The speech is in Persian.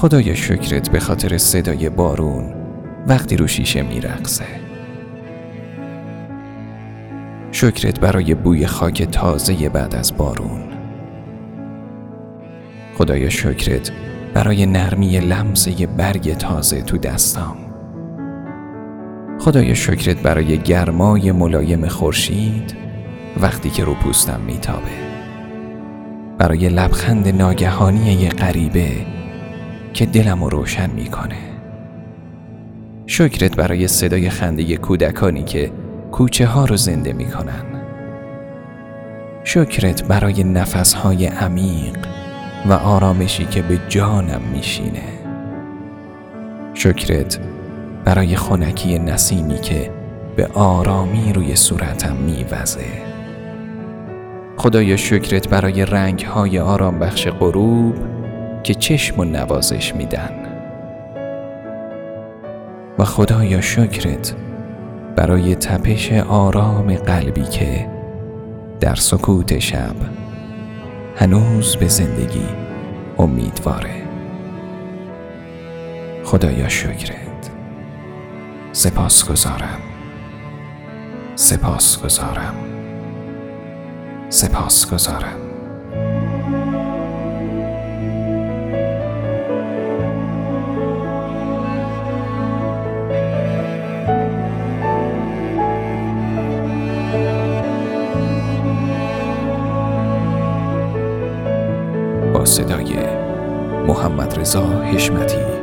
خدایا شکرت به خاطر صدای بارون وقتی رو شیشه میرقصه. شکرت برای بوی خاک تازه بعد از بارون. خدایا شکرت برای نرمی لمسه برگ تازه تو دستام. خدایا شکرت برای گرمای ملایم خورشید وقتی که رو پوستم میتابه. برای لبخند ناگهانی یه غریبه که دلم رو روشن می‌کنه. شکرت برای صدای خنده کودکانی که کوچه ها رو زنده می‌کنن. شکرت برای نفسهای عمیق و آرامشی که به جانم میشینه. شکرت برای خونکی نسیمی که به آرامی روی صورتم میوزه. خدایا شکرت برای رنگ های آرام بخش غروب که چشم و نوازش میدن. و خدایا شکرت برای تپش آرام قلبی که در سکوت شب هنوز به زندگی امیدواره. خدایا شکرت. سپاس گذارم سپاس گذارم سپاس گذارم صدای محمد رضا حشمتی.